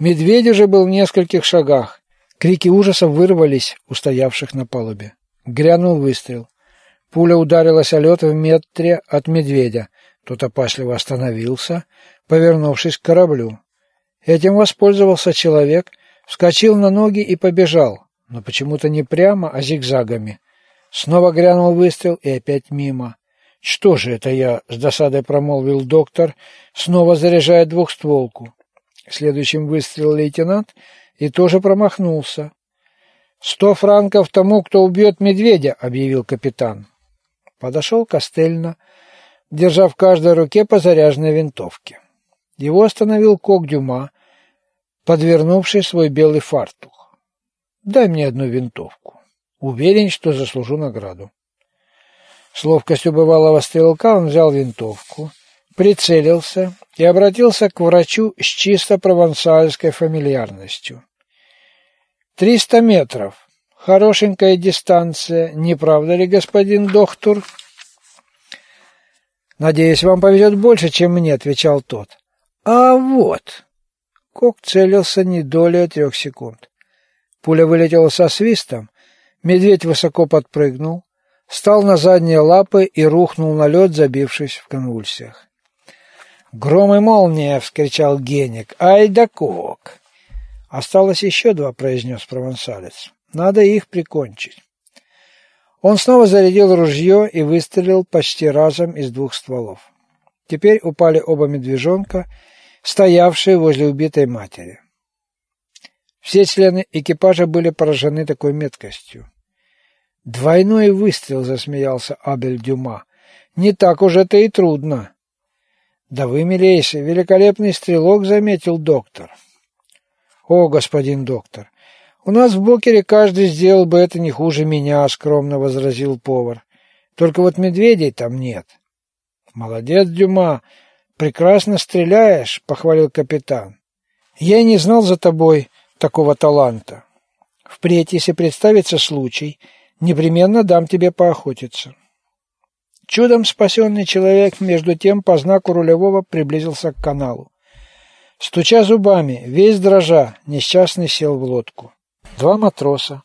Медведь уже был в нескольких шагах. Крики ужаса вырвались у стоявших на палубе. Грянул выстрел. Пуля ударилась о лед в метре от медведя. Тот опасливо остановился, повернувшись к кораблю. Этим воспользовался человек, вскочил на ноги и побежал, но почему-то не прямо, а зигзагами. Снова грянул выстрел и опять мимо. «Что же это я?» — с досадой промолвил доктор, снова заряжая двухстволку. Следующим выстрел лейтенант и тоже промахнулся. «Сто франков тому, кто убьет медведя», — объявил капитан. Подошел Костельно, держа в каждой руке по заряженной винтовке. Его остановил Кок Дюма, подвернувший свой белый фартух. «Дай мне одну винтовку. Уверен, что заслужу награду». С ловкостью бывалого стрелка он взял винтовку, прицелился и обратился к врачу с чисто провансальской фамильярностью. «Триста метров. Хорошенькая дистанция, не правда ли, господин доктор?» «Надеюсь, вам повезет больше, чем мне», — отвечал тот. «А вот...» Кок целился не долей трех секунд. Пуля вылетела со свистом, медведь высоко подпрыгнул, встал на задние лапы и рухнул на лед, забившись в конвульсиях. «Гром и молния!» — вскричал Геник. «Ай да кок!» «Осталось еще два», — произнес провансалец. «Надо их прикончить». Он снова зарядил ружье и выстрелил почти разом из двух стволов. Теперь упали оба медвежонка, стоявшие возле убитой матери. Все члены экипажа были поражены такой меткостью. «Двойной выстрел!» — засмеялся Абель Дюма. «Не так уж это и трудно!» «Да вы, милейший, великолепный стрелок!» — заметил доктор. «О, господин доктор, у нас в Бокере каждый сделал бы это не хуже меня», — скромно возразил повар. «Только вот медведей там нет». «Молодец, Дюма, прекрасно стреляешь», — похвалил капитан. «Я и не знал за тобой такого таланта. Впредь, если представится случай, непременно дам тебе поохотиться». Чудом спасенный человек, между тем, по знаку рулевого приблизился к каналу. Стуча зубами, весь дрожа, несчастный сел в лодку. Два матроса,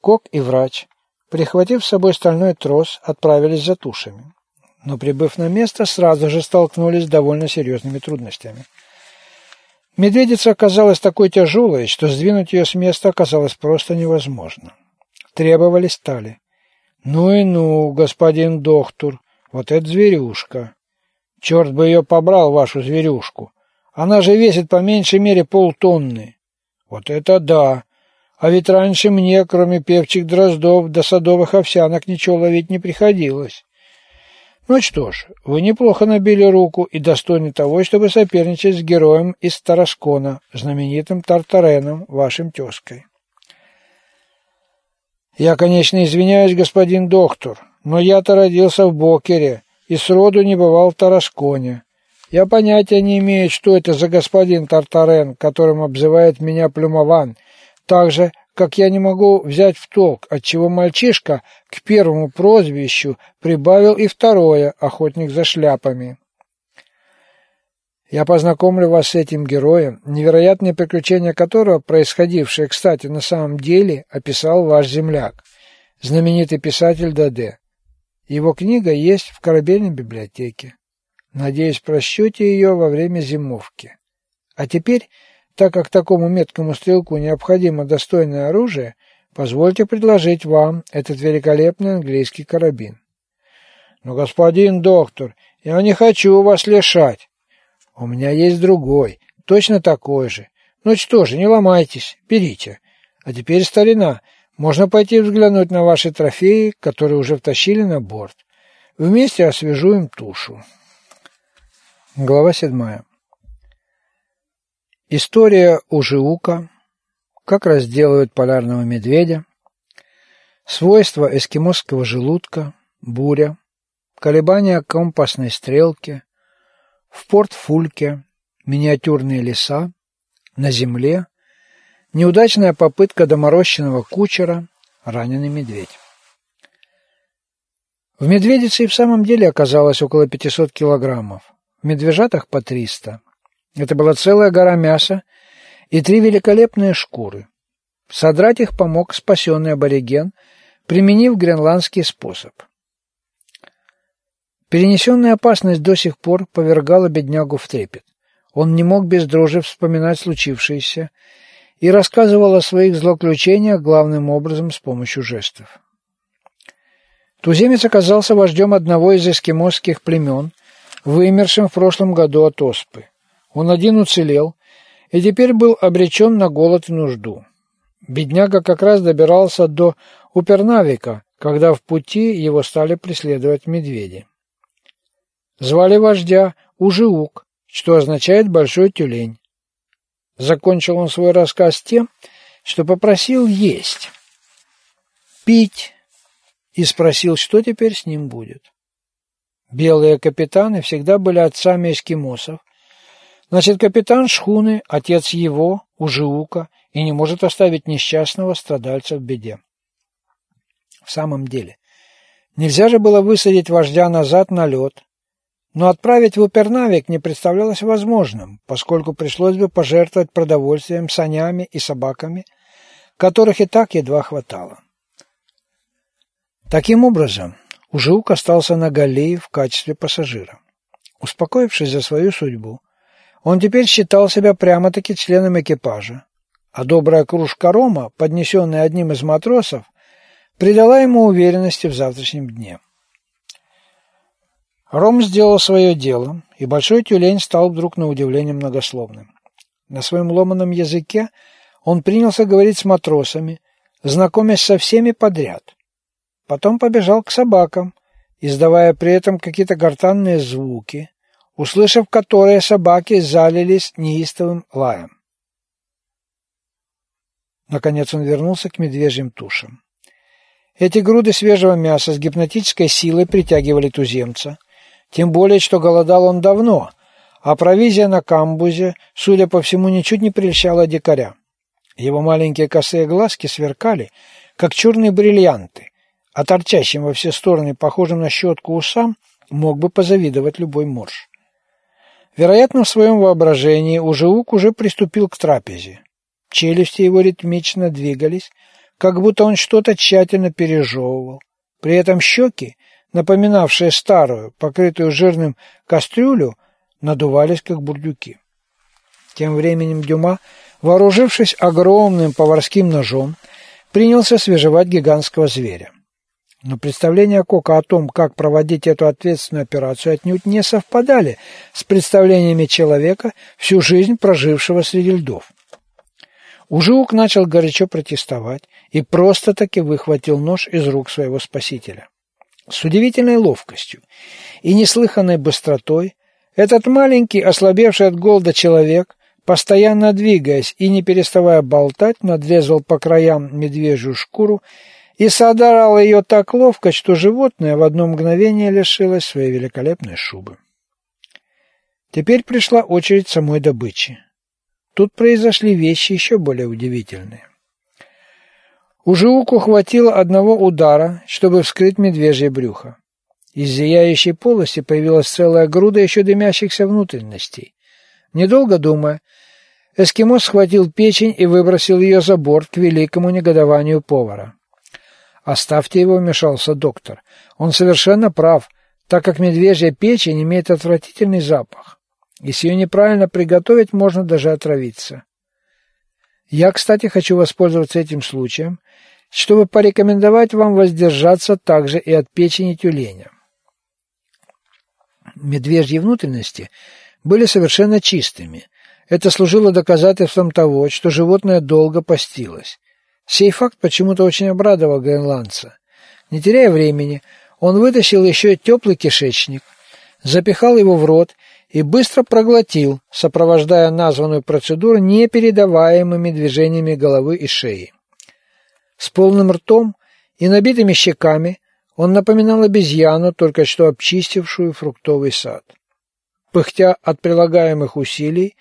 кок и врач, прихватив с собой стальной трос, отправились за тушами. Но, прибыв на место, сразу же столкнулись с довольно серьезными трудностями. Медведица оказалась такой тяжелой, что сдвинуть ее с места оказалось просто невозможно. Требовали стали. «Ну и ну, господин доктор, вот это зверюшка! Черт бы ее побрал, вашу зверюшку! Она же весит по меньшей мере полтонны! Вот это да! А ведь раньше мне, кроме певчих дроздов до садовых овсянок, ничего ловить не приходилось. Ну что ж, вы неплохо набили руку и достойны того, чтобы соперничать с героем из Тараскона, знаменитым Тартареном, вашим тезкой. Я, конечно, извиняюсь, господин доктор, но я-то родился в Бокере и сроду не бывал в Тарасконе. Я понятия не имею, что это за господин Тартарен, которым обзывает меня Плюмован – так же, как я не могу взять в толк, отчего мальчишка к первому прозвищу прибавил и второе «охотник за шляпами». Я познакомлю вас с этим героем, невероятные приключения которого, происходившие, кстати, на самом деле, описал ваш земляк, знаменитый писатель Даде. Его книга есть в корабельной библиотеке. Надеюсь, прочтете ее во время зимовки. А теперь так как такому меткому стрелку необходимо достойное оружие, позвольте предложить вам этот великолепный английский карабин. Но, господин доктор, я не хочу вас лишать. У меня есть другой, точно такой же. Ну что же, не ломайтесь, берите. А теперь, старина, можно пойти взглянуть на ваши трофеи, которые уже втащили на борт. Вместе освежуем тушу. Глава седьмая. История Ужиука, как разделывают полярного медведя, свойства эскимосского желудка, буря, колебания компасной стрелки, в порт Фульке, миниатюрные леса, на земле, неудачная попытка доморощенного кучера, раненый медведь. В медведице и в самом деле оказалось около 500 килограммов, в медвежатах по 300. Это была целая гора мяса, и три великолепные шкуры. Содрать их помог спасенный абориген, применив гренландский способ. Перенесенная опасность до сих пор повергала беднягу в трепет. Он не мог без дрожи вспоминать случившееся и рассказывал о своих злоключениях главным образом с помощью жестов. Туземец оказался вождем одного из эскимосских племен, вымершим в прошлом году от оспы. Он один уцелел и теперь был обречен на голод и нужду. Бедняга как раз добирался до Упернавика, когда в пути его стали преследовать медведи. Звали вождя Ужиук, что означает «большой тюлень». Закончил он свой рассказ тем, что попросил есть, пить и спросил, что теперь с ним будет. Белые капитаны всегда были отцами эскимосов. Значит, капитан шхуны, отец его, Ужиука, и не может оставить несчастного страдальца в беде. В самом деле, нельзя же было высадить вождя назад на лед, но отправить в Упернавик не представлялось возможным, поскольку пришлось бы пожертвовать продовольствием, санями и собаками, которых и так едва хватало. Таким образом, Ужиук остался на галее в качестве пассажира. Успокоившись за свою судьбу, он теперь считал себя прямо-таки членом экипажа, а добрая кружка рома, поднесенная одним из матросов, придала ему уверенности в завтрашнем дне. Ром сделал свое дело, и большой тюлень стал вдруг на удивление многословным. На своем ломаном языке он принялся говорить с матросами, знакомясь со всеми подряд. Потом побежал к собакам, издавая при этом какие-то гортанные звуки, услышав которые собаки залились неистовым лаем. Наконец он вернулся к медвежьим тушам. Эти груды свежего мяса с гипнотической силой притягивали туземца, тем более, что голодал он давно, а провизия на камбузе, судя по всему, ничуть не прельщала дикаря. Его маленькие косые глазки сверкали, как черные бриллианты, а торчащим во все стороны, похожим на щетку усам, мог бы позавидовать любой морж. Вероятно, в своем воображении Ужеук уже приступил к трапезе. Челюсти его ритмично двигались, как будто он что-то тщательно пережевывал. При этом щеки напоминавшие старую, покрытую жирным кастрюлю, надувались, как бурдюки. Тем временем Дюма, вооружившись огромным поварским ножом, принялся свежевать гигантского зверя. Но представления Кока о том, как проводить эту ответственную операцию, отнюдь не совпадали с представлениями человека, всю жизнь прожившего среди льдов. Ужиук начал горячо протестовать и просто-таки выхватил нож из рук своего спасителя. С удивительной ловкостью и неслыханной быстротой этот маленький, ослабевший от голода человек, постоянно двигаясь и не переставая болтать, надрезал по краям медвежью шкуру и содрал ее так ловко, что животное в одно мгновение лишилось своей великолепной шубы. Теперь пришла очередь самой добычи. Тут произошли вещи еще более удивительные. У Жиуку хватило одного удара, чтобы вскрыть медвежье брюхо. Из зияющей полости появилась целая груда еще дымящихся внутренностей. Недолго думая, эскимос схватил печень и выбросил ее за борт к великому негодованию повара. «Оставьте его», — вмешался доктор. «Он совершенно прав, так как медвежья печень имеет отвратительный запах. Если ее неправильно приготовить, можно даже отравиться». Я, кстати, хочу воспользоваться этим случаем чтобы порекомендовать вам воздержаться также и от печени тюленя. Медвежьи внутренности были совершенно чистыми. Это служило доказательством того, что животное долго постилось. Сей факт почему-то очень обрадовал гренландца. Не теряя времени, он вытащил еще теплый кишечник, запихал его в рот и быстро проглотил, сопровождая названную процедуру непередаваемыми движениями головы и шеи. С полным ртом и набитыми щеками он напоминал обезьяну, только что обчистившую фруктовый сад. Пыхтя от прилагаемых усилий,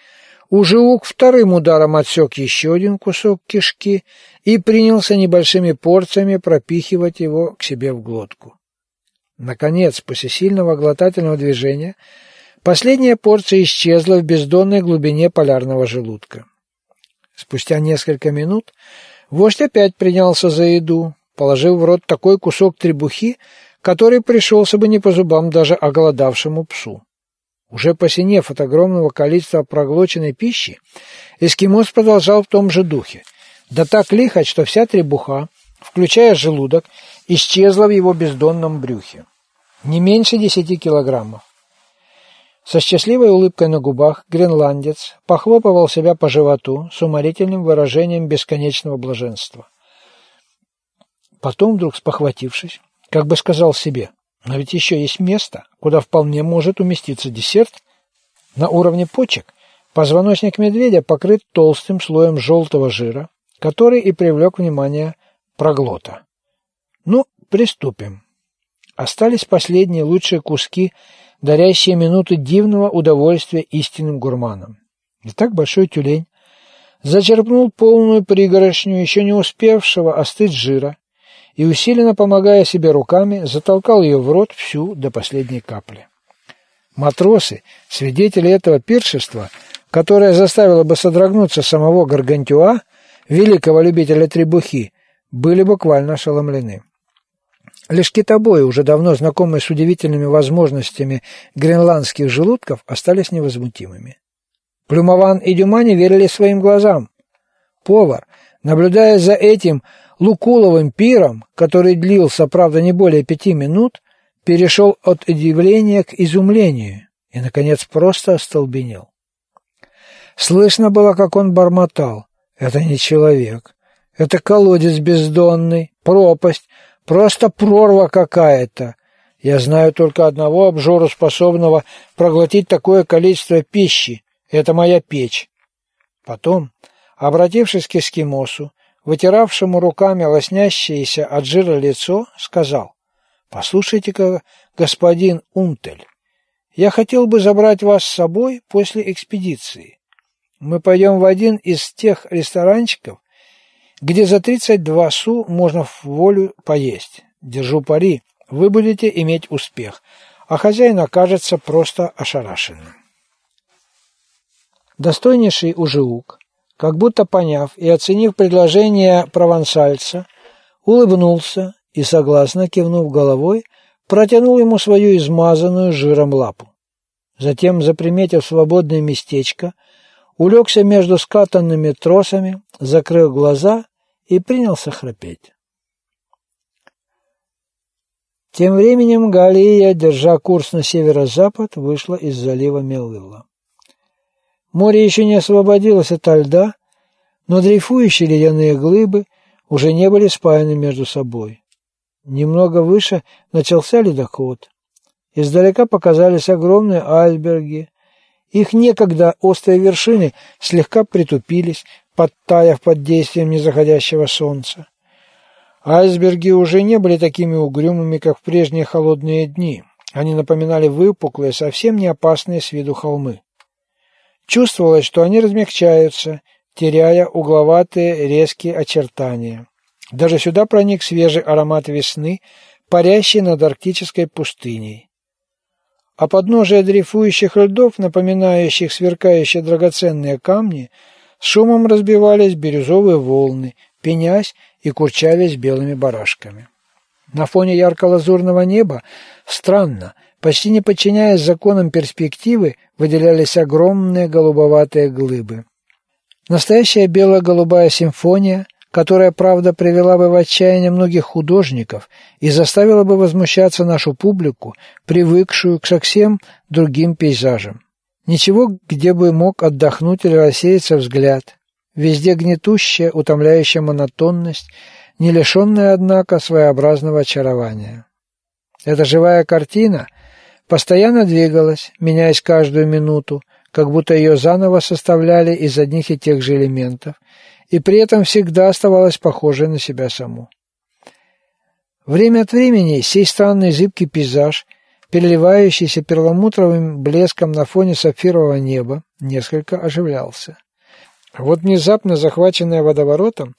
Ужиук вторым ударом отсек еще один кусок кишки и принялся небольшими порциями пропихивать его к себе в глотку. Наконец, после сильного глотательного движения, последняя порция исчезла в бездонной глубине полярного желудка. Спустя несколько минут вождь опять принялся за еду, положив в рот такой кусок требухи, который пришелся бы не по зубам даже оголодавшему псу. Уже посинев от огромного количества проглоченной пищи, эскимос продолжал в том же духе. Да так лихо, что вся требуха, включая желудок, исчезла в его бездонном брюхе. Не меньше десяти килограммов. Со счастливой улыбкой на губах гренландец похлопывал себя по животу с уморительным выражением бесконечного блаженства. Потом, вдруг спохватившись, как бы сказал себе, но ведь еще есть место, куда вполне может уместиться десерт. На уровне почек позвоночник медведя покрыт толстым слоем желтого жира, который и привлек внимание проглота. Ну, приступим. Остались последние лучшие куски, дарящие минуты дивного удовольствия истинным гурманам. Итак, большой тюлень зачерпнул полную пригорошню еще не успевшего остыть жира и, усиленно помогая себе руками, затолкал ее в рот всю до последней капли. Матросы, свидетели этого пиршества, которое заставило бы содрогнуться самого Гаргантюа, великого любителя требухи, были буквально ошеломлены. Лишь китобои, уже давно знакомые с удивительными возможностями гренландских желудков, остались невозмутимыми. Плюмован и Дюма не верили своим глазам. Повар, наблюдая за этим Лукуловым пиром, который длился, правда, не более пяти минут, перешел от удивления к изумлению и, наконец, просто остолбенел. Слышно было, как он бормотал. «Это не человек. Это колодец бездонный, пропасть, просто прорва какая-то. Я знаю только одного обжору, способного проглотить такое количество пищи. Это моя печь». Потом, обратившись к эскимосу, вытиравшему руками лоснящееся от жира лицо, сказал, «Послушайте-ка, господин Унтель, я хотел бы забрать вас с собой после экспедиции. Мы пойдем в один из тех ресторанчиков, где за 32 су можно в волю поесть. Держу пари, вы будете иметь успех, а хозяин окажется просто ошарашенным». Достойнейший ужиук как будто поняв и оценив предложение провансальца, улыбнулся и, согласно кивнув головой, протянул ему свою измазанную жиром лапу. Затем, заприметив свободное местечко, улегся между скатанными тросами, закрыл глаза и принялся храпеть. Тем временем Галия, держа курс на северо-запад, вышла из залива Мелвилла. Море еще не освободилось от льда, но дрейфующие ледяные глыбы уже не были спаяны между собой. Немного выше начался ледоход. Издалека показались огромные альберги. Их некогда острые вершины слегка притупились, подтаяв под действием незаходящего солнца. Айсберги уже не были такими угрюмыми, как в прежние холодные дни. Они напоминали выпуклые, совсем не опасные с виду холмы. Чувствовалось, что они размягчаются, теряя угловатые резкие очертания. Даже сюда проник свежий аромат весны, парящий над арктической пустыней. А подножие дрейфующих льдов, напоминающих сверкающие драгоценные камни, с шумом разбивались бирюзовые волны, пенясь и курчавясь белыми барашками. На фоне ярко-лазурного неба странно – Почти не подчиняясь законам перспективы, выделялись огромные голубоватые глыбы. Настоящая бело-голубая симфония, которая, правда, привела бы в отчаяние многих художников и заставила бы возмущаться нашу публику, привыкшую к совсем другим пейзажам. Ничего, где бы мог отдохнуть или рассеяться взгляд. Везде гнетущая, утомляющая монотонность, не лишенная, однако, своеобразного очарования. Эта живая картина постоянно двигалась, меняясь каждую минуту, как будто ее заново составляли из одних и тех же элементов, и при этом всегда оставалась похожей на себя саму. Время от времени сей странный зыбкий пейзаж, переливающийся перламутровым блеском на фоне сапфирового неба, несколько оживлялся. Вот внезапно, захваченная водоворотом,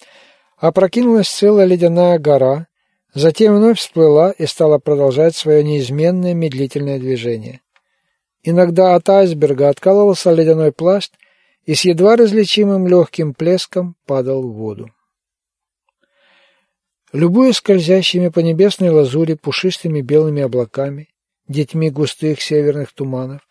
опрокинулась целая ледяная гора, Затем вновь всплыла и стала продолжать свое неизменное медлительное движение. Иногда от айсберга откалывался ледяной пласт и с едва различимым легким плеском падал в воду. Любуя скользящими по небесной лазури пушистыми белыми облаками, детьми густых северных туманов,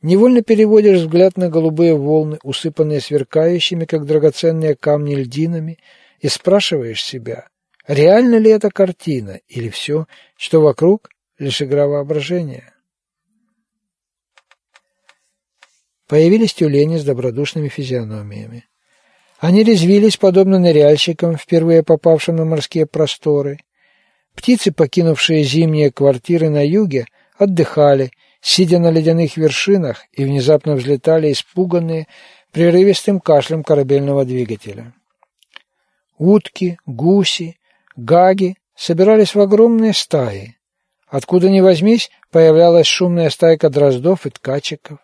невольно переводишь взгляд на голубые волны, усыпанные сверкающими, как драгоценные камни, льдинами, и спрашиваешь себя, реально ли эта картина, или все, что вокруг, лишь игра воображения. Появились тюлени с добродушными физиономиями. Они резвились, подобно ныряльщикам, впервые попавшим на морские просторы. Птицы, покинувшие зимние квартиры на юге, отдыхали, сидя на ледяных вершинах, и внезапно взлетали испуганные прерывистым кашлем корабельного двигателя. Утки, гуси, гаги собирались в огромные стаи. Откуда ни возьмись, появлялась шумная стайка дроздов и ткачиков.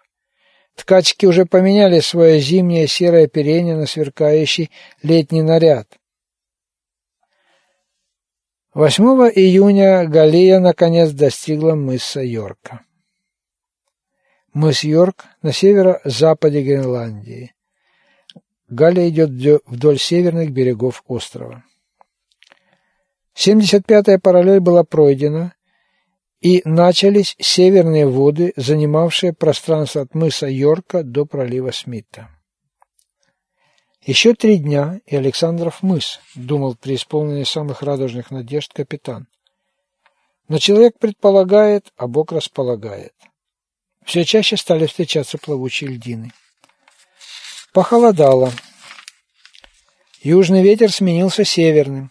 Ткачки уже поменяли свое зимнее серое оперение на сверкающий летний наряд. 8 июня Галия наконец достигла мыса Йорка. Мыс Йорк на северо-западе Гренландии. Галия идет вдоль северных берегов острова. 75-я параллель была пройдена, и начались северные воды, занимавшие пространство от мыса Йорка до пролива Смита. Еще три дня, и Александров мыс, думал преисполненный самых радужных надежд капитан. Но человек предполагает, а Бог располагает. Все чаще стали встречаться плавучие льдины. Похолодало. Южный ветер сменился северным.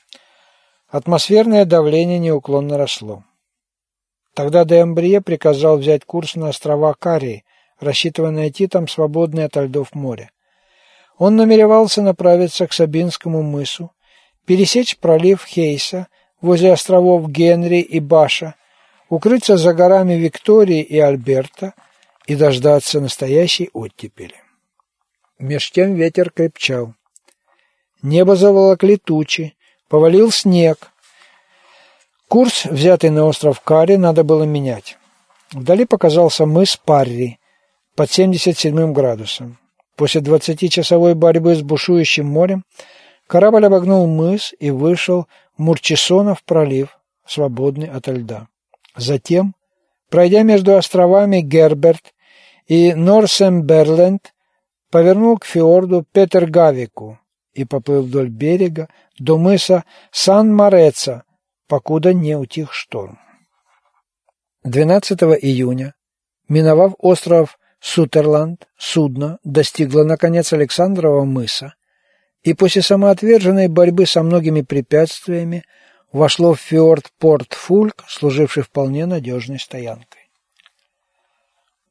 Атмосферное давление неуклонно росло. Тогда Дембрие приказал взять курс на острова Карии, рассчитывая найти там свободное от льдов море. Он намеревался направиться к Сабинскому мысу, пересечь пролив Хейса возле островов Генри и Баша, укрыться за горами Виктории и Альберта и дождаться настоящей оттепели. Меж тем ветер крепчал. Небо заволокли тучи, повалил снег, Курс, взятый на остров Кари, надо было менять. Вдали показался мыс Парри под 77 градусом. После 20-часовой борьбы с бушующим морем корабль обогнул мыс и вышел в Мурчисонов пролив, свободный от льда. Затем, пройдя между островами Герберт и Норсемберленд, повернул к фьорду Петергавику и поплыл вдоль берега до мыса Сан-Мореца, покуда не утих шторм. 12 июня, миновав остров Сутерланд, судно достигло, наконец, Александрова мыса и после самоотверженной борьбы со многими препятствиями вошло в фьорд Порт-Фульк, служивший вполне надежной стоянкой.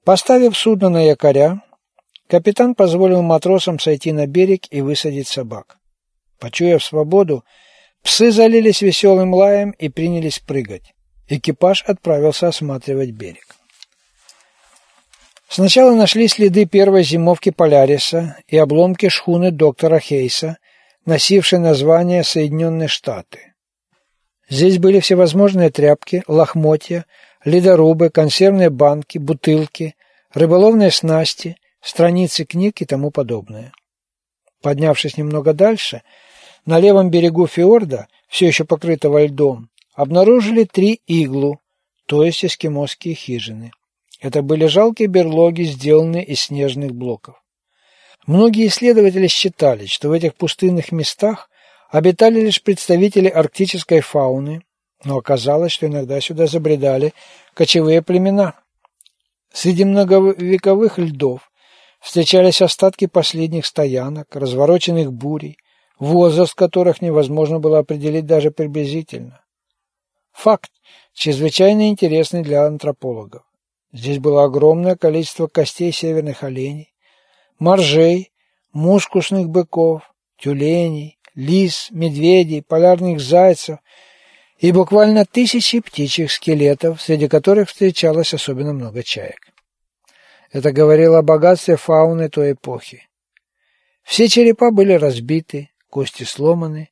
Поставив судно на якоря, капитан позволил матросам сойти на берег и высадить собак. Почуяв свободу, Псы залились веселым лаем и принялись прыгать. Экипаж отправился осматривать берег. Сначала нашли следы первой зимовки Поляриса и обломки шхуны доктора Хейса, носившей название Соединенные Штаты. Здесь были всевозможные тряпки, лохмотья, ледорубы, консервные банки, бутылки, рыболовные снасти, страницы книг и тому подобное. Поднявшись немного дальше, на левом берегу фьорда, все еще покрытого льдом, обнаружили три иглу, то есть эскимосские хижины. Это были жалкие берлоги, сделанные из снежных блоков. Многие исследователи считали, что в этих пустынных местах обитали лишь представители арктической фауны, но оказалось, что иногда сюда забредали кочевые племена. Среди многовековых льдов встречались остатки последних стоянок, развороченных бурей, возраст которых невозможно было определить даже приблизительно. Факт, чрезвычайно интересный для антропологов. Здесь было огромное количество костей северных оленей, моржей, мускусных быков, тюленей, лис, медведей, полярных зайцев и буквально тысячи птичьих скелетов, среди которых встречалось особенно много чаек. Это говорило о богатстве фауны той эпохи. Все черепа были разбиты, кости сломаны.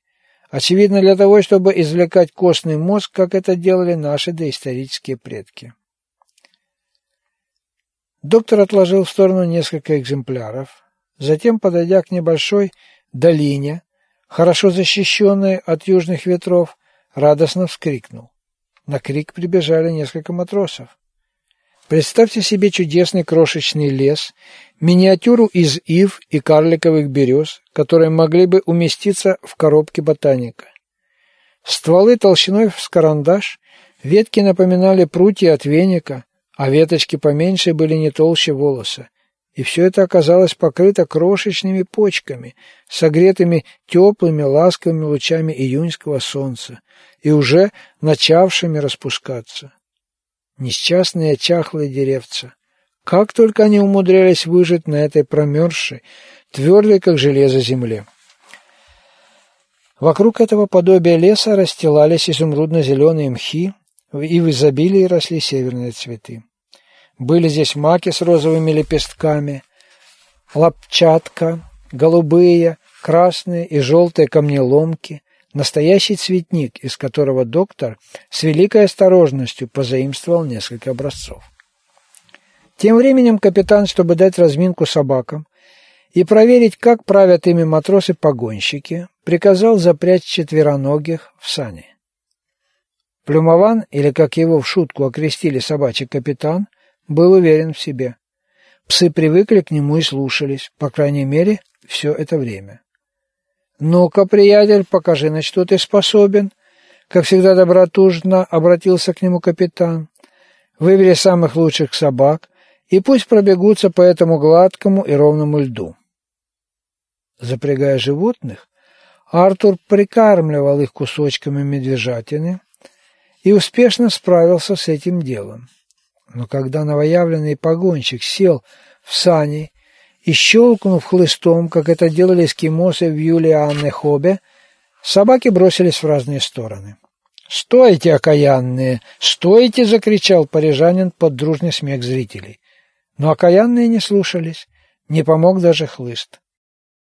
Очевидно, для того, чтобы извлекать костный мозг, как это делали наши доисторические предки. Доктор отложил в сторону несколько экземпляров, Затем, подойдя к небольшой долине, хорошо защищенной от южных ветров, радостно вскрикнул. На крик прибежали несколько матросов. Представьте себе чудесный крошечный лес, миниатюру из ив и карликовых берез, которые могли бы уместиться в коробке ботаника. Стволы толщиной с карандаш, ветки напоминали прутья от веника, а веточки поменьше были не толще волоса. И все это оказалось покрыто крошечными почками, согретыми теплыми ласковыми лучами июньского солнца и уже начавшими распускаться. Несчастные чахлые деревца. Как только они умудрялись выжить на этой промерзшей, твердой, как железо, земле. Вокруг этого подобия леса расстилались изумрудно-зеленые мхи, и в изобилии росли северные цветы. Были здесь маки с розовыми лепестками, лапчатка, голубые, красные и желтые камнеломки, настоящий цветник, из которого доктор с великой осторожностью позаимствовал несколько образцов. Тем временем капитан, чтобы дать разминку собакам и проверить, как правят ими матросы-погонщики, приказал запрячь четвероногих в сани. Плюмован, или как его в шутку окрестили собачий капитан, был уверен в себе. Псы привыкли к нему и слушались, по крайней мере, все это время. «Ну-ка, приятель, покажи, на что ты способен», — как всегда добротужно обратился к нему капитан. «Выбери самых лучших собак, и пусть пробегутся по этому гладкому и ровному льду». Запрягая животных, Артур прикармливал их кусочками медвежатины и успешно справился с этим делом. Но когда новоявленный погонщик сел в сани и, щелкнув хлыстом, как это делали эскимосы в Юлианне Хобе, собаки бросились в разные стороны. «Стойте, окаянные! Стойте!» — закричал парижанин под дружный смех зрителей. Но окаянные не слушались, не помог даже хлыст.